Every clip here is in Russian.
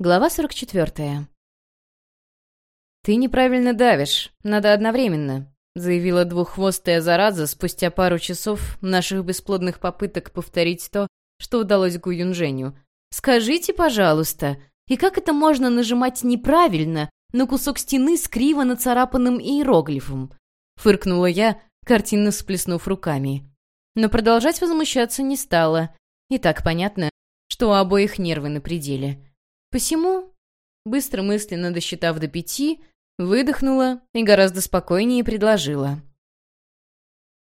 Глава 44. «Ты неправильно давишь. Надо одновременно», — заявила двуххвостая зараза спустя пару часов наших бесплодных попыток повторить то, что удалось Гу Юнженю. «Скажите, пожалуйста, и как это можно нажимать неправильно на кусок стены с криво нацарапанным иероглифом?» — фыркнула я, картинно всплеснув руками. Но продолжать возмущаться не стала. И так понятно, что у обоих нервы на пределе. Посему, быстро мысленно досчитав до пяти, выдохнула и гораздо спокойнее предложила.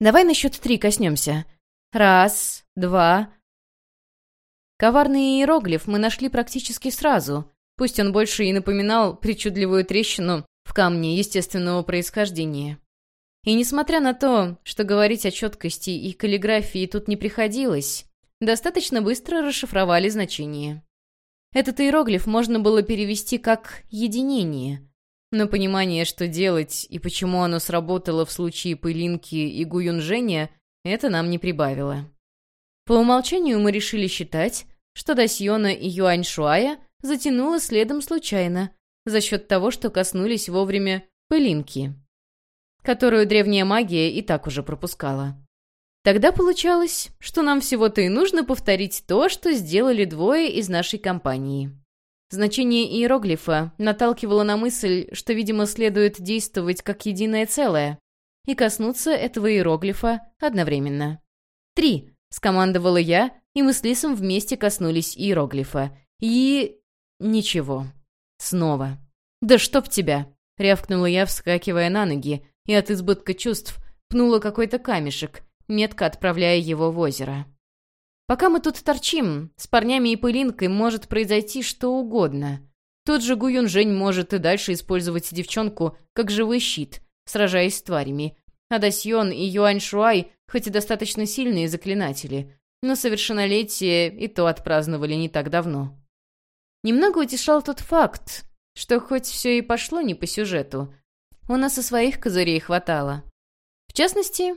«Давай на счет три коснемся. Раз, два...» Коварный иероглиф мы нашли практически сразу, пусть он больше и напоминал причудливую трещину в камне естественного происхождения. И несмотря на то, что говорить о четкости и каллиграфии тут не приходилось, достаточно быстро расшифровали значение. Этот иероглиф можно было перевести как «единение», но понимание, что делать и почему оно сработало в случае пылинки и гуюнжения, это нам не прибавило. По умолчанию мы решили считать, что Дасьона и Юань Шуая затянуло следом случайно, за счет того, что коснулись вовремя пылинки, которую древняя магия и так уже пропускала. Тогда получалось, что нам всего-то и нужно повторить то, что сделали двое из нашей компании. Значение иероглифа наталкивало на мысль, что, видимо, следует действовать как единое целое и коснуться этого иероглифа одновременно. «Три!» — скомандовала я, и мы с Лисом вместе коснулись иероглифа. И... ничего. Снова. «Да чтоб тебя!» — рявкнула я, вскакивая на ноги, и от избытка чувств пнула какой-то камешек — метко отправляя его в озеро. Пока мы тут торчим, с парнями и пылинкой может произойти что угодно. Тот же Гуюн Жень может и дальше использовать девчонку как живой щит, сражаясь с тварями. А Дасьон и Юань Шуай хоть и достаточно сильные заклинатели, но совершеннолетие и то отпраздновали не так давно. Немного утешал тот факт, что хоть все и пошло не по сюжету, у нас и своих козырей хватало. В частности,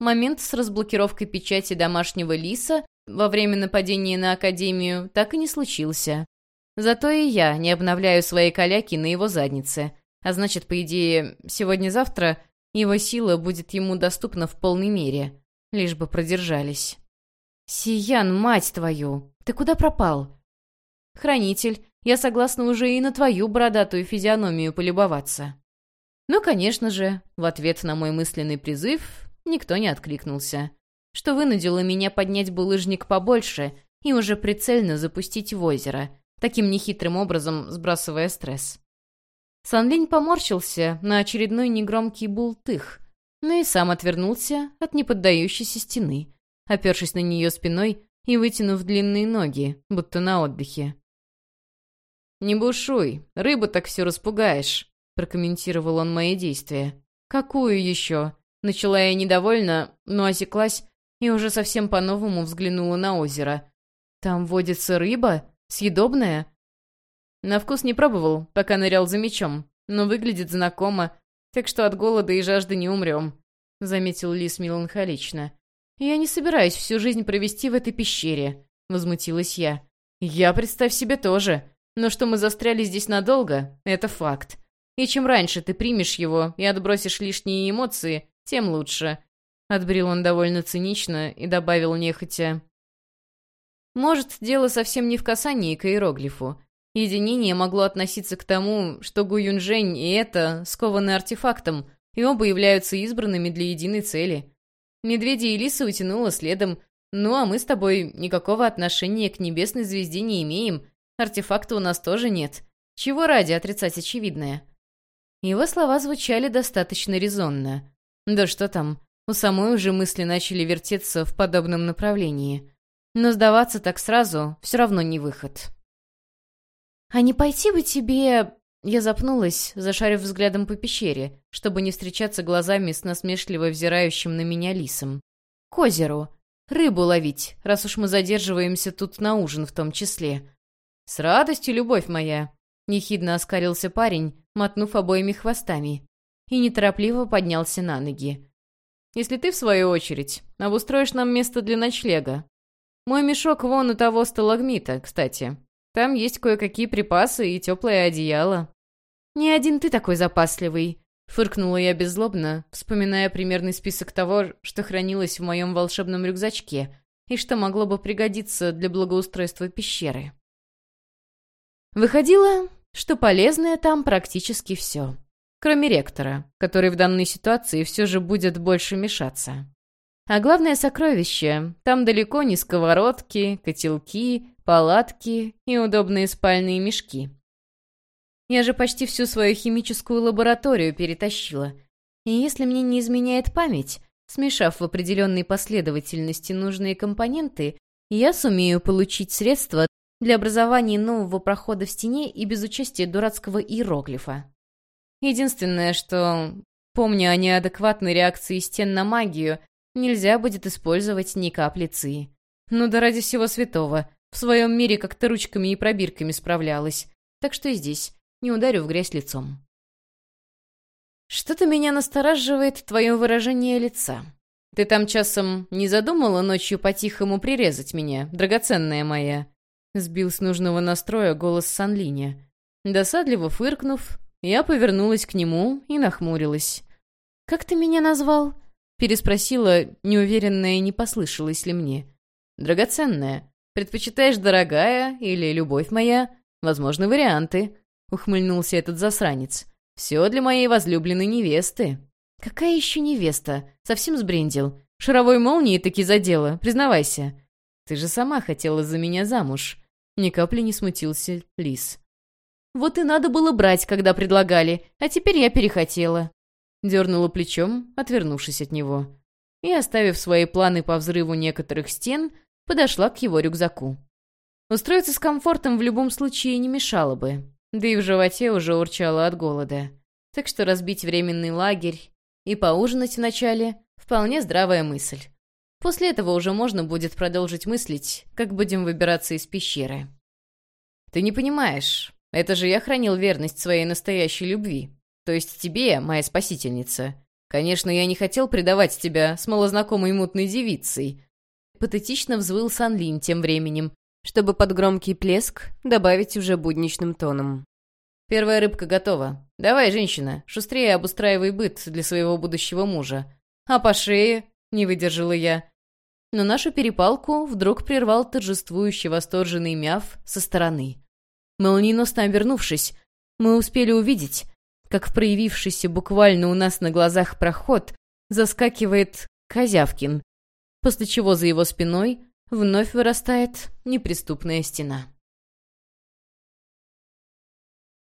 Момент с разблокировкой печати домашнего лиса во время нападения на Академию так и не случился. Зато и я не обновляю свои каляки на его заднице. А значит, по идее, сегодня-завтра его сила будет ему доступна в полной мере. Лишь бы продержались. «Сиян, мать твою! Ты куда пропал?» «Хранитель, я согласна уже и на твою бородатую физиономию полюбоваться». Ну, конечно же, в ответ на мой мысленный призыв Никто не откликнулся. Что вынудило меня поднять булыжник побольше и уже прицельно запустить в озеро, таким нехитрым образом сбрасывая стресс. Санлинь поморщился на очередной негромкий бултых, но и сам отвернулся от неподдающейся стены, опершись на нее спиной и вытянув длинные ноги, будто на отдыхе. «Не бушуй, рыбу так все распугаешь», — прокомментировал он мои действия. «Какую еще?» Начала я недовольно, но осеклась и уже совсем по-новому взглянула на озеро. «Там водится рыба? Съедобная?» На вкус не пробовал, пока нырял за мечом, но выглядит знакомо, так что от голода и жажды не умрем», — заметил Лис меланхолично. «Я не собираюсь всю жизнь провести в этой пещере», — возмутилась я. «Я, представь себе, тоже. Но что мы застряли здесь надолго, это факт. И чем раньше ты примешь его и отбросишь лишние эмоции, тем лучше», — отбрил он довольно цинично и добавил нехотя. «Может, дело совсем не в касании к иероглифу. Единение могло относиться к тому, что Гу Юнжэнь и это скованы артефактом, и оба являются избранными для единой цели. Медведи и лисы утянуло следом, ну а мы с тобой никакого отношения к небесной звезде не имеем, артефакта у нас тоже нет. Чего ради отрицать очевидное?» Его слова звучали достаточно резонно. Да что там, у самой уже мысли начали вертеться в подобном направлении. Но сдаваться так сразу все равно не выход. «А не пойти бы тебе...» Я запнулась, зашарив взглядом по пещере, чтобы не встречаться глазами с насмешливо взирающим на меня лисом. «К озеру. Рыбу ловить, раз уж мы задерживаемся тут на ужин в том числе». «С радостью, любовь моя!» — нехидно оскалился парень, мотнув обоими хвостами и неторопливо поднялся на ноги. «Если ты, в свою очередь, обустроишь нам место для ночлега. Мой мешок вон у того сталагмита, кстати. Там есть кое-какие припасы и теплое одеяло». «Не один ты такой запасливый», — фыркнула я беззлобно, вспоминая примерный список того, что хранилось в моем волшебном рюкзачке и что могло бы пригодиться для благоустройства пещеры. Выходило, что полезное там практически все. Кроме ректора, который в данной ситуации все же будет больше мешаться. А главное сокровище — там далеко не сковородки, котелки, палатки и удобные спальные мешки. Я же почти всю свою химическую лабораторию перетащила. И если мне не изменяет память, смешав в определенной последовательности нужные компоненты, я сумею получить средства для образования нового прохода в стене и без участия дурацкого иероглифа. Единственное, что, помня о неадекватной реакции стен на магию, нельзя будет использовать ни капли ци. Ну да ради всего святого, в своем мире как-то ручками и пробирками справлялась, так что и здесь не ударю в грязь лицом. «Что-то меня настораживает твое выражение лица. Ты там часом не задумала ночью по-тихому прирезать меня, драгоценная моя?» Сбил с нужного настроя голос Санлиня. Досадливо фыркнув, я повернулась к нему и нахмурилась. «Как ты меня назвал?» Переспросила, неуверенная, не послышалось ли мне. «Драгоценная. Предпочитаешь дорогая или любовь моя? Возможны варианты», — ухмыльнулся этот засранец. «Все для моей возлюбленной невесты». «Какая еще невеста? Совсем сбрендил. Шаровой молнией таки задела, признавайся». «Ты же сама хотела за меня замуж». Ни капли не смутился Лис. «Вот и надо было брать, когда предлагали, а теперь я перехотела». Дернула плечом, отвернувшись от него. И, оставив свои планы по взрыву некоторых стен, подошла к его рюкзаку. Устроиться с комфортом в любом случае не мешало бы, да и в животе уже урчало от голода. Так что разбить временный лагерь и поужинать вначале — вполне здравая мысль. После этого уже можно будет продолжить мыслить, как будем выбираться из пещеры. «Ты не понимаешь, это же я хранил верность своей настоящей любви. То есть тебе, моя спасительница. Конечно, я не хотел предавать тебя с малознакомой мутной девицей». Патетично взвыл Санлин тем временем, чтобы под громкий плеск добавить уже будничным тоном. «Первая рыбка готова. Давай, женщина, шустрее обустраивай быт для своего будущего мужа. А по шее не выдержала я. Но нашу перепалку вдруг прервал торжествующий восторженный мяв со стороны. Молниеносно обернувшись, мы успели увидеть, как в проявившийся буквально у нас на глазах проход заскакивает Козявкин, после чего за его спиной вновь вырастает неприступная стена.